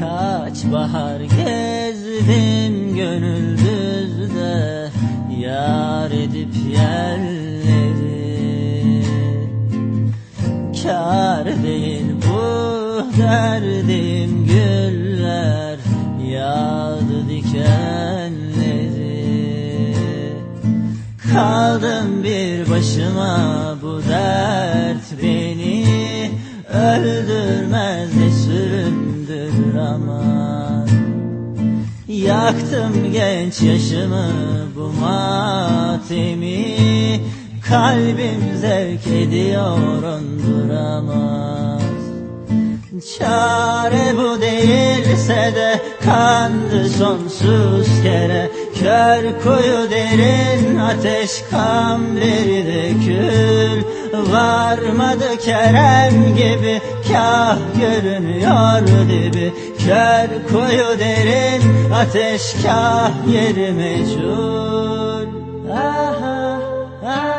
Kaç bahar gezdim gönül düzde Yar edip yerleri. Kar değil bu derdim güller Yağdı dikenleri. Kaldım bir başıma bu dert beni Öldürmez. de süründür aman Yaktım genç yaşımı bu matemi. Kalbim zevk ediyor onduramaz Çare bu değilse de kandı sonsuz kere. Kör kuyu derin ateş kamleri de kül. Varmadı Kerem gibi kah görünüyor dibi. Kör kuyu derin ateş kah yeri meçhul Aha, aha,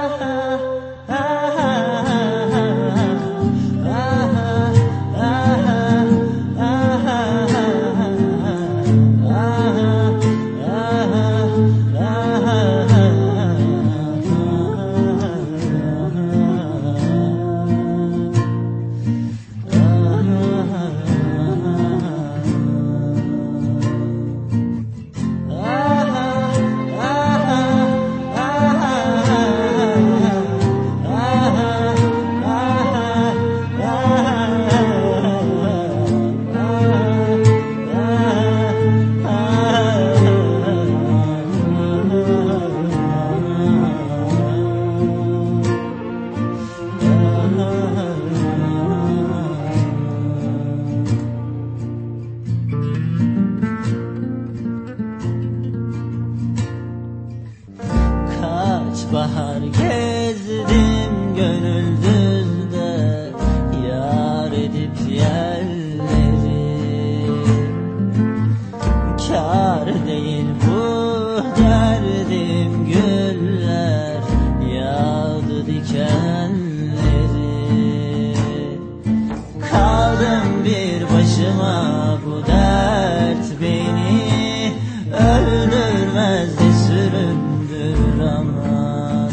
Öldürmez de süründür aman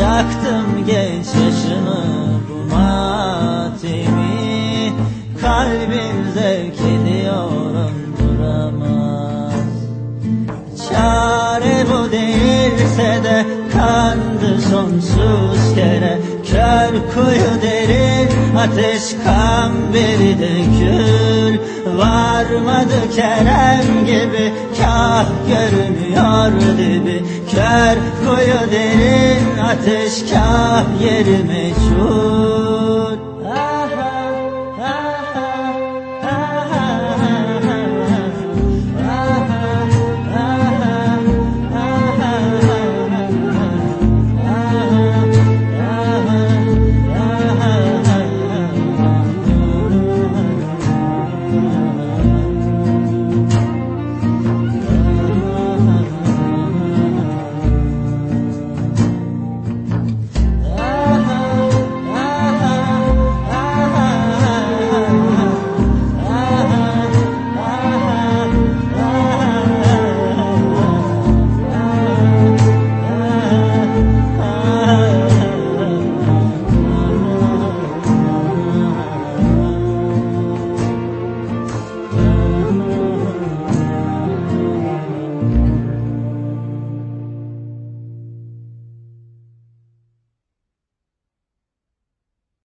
Yaktım genç yaşımı bu matemi. Kalbim zevk ediyor onduramaz Çare bu değilse de kandı sonsuz kere. Kör kuyu derin ateş kamberi de kül. Varmadı Kerem gibi kah görünüyor dibi. Kör kuyu derin ateş kah yeri meçhul